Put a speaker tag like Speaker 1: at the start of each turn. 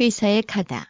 Speaker 1: 회사에 가다.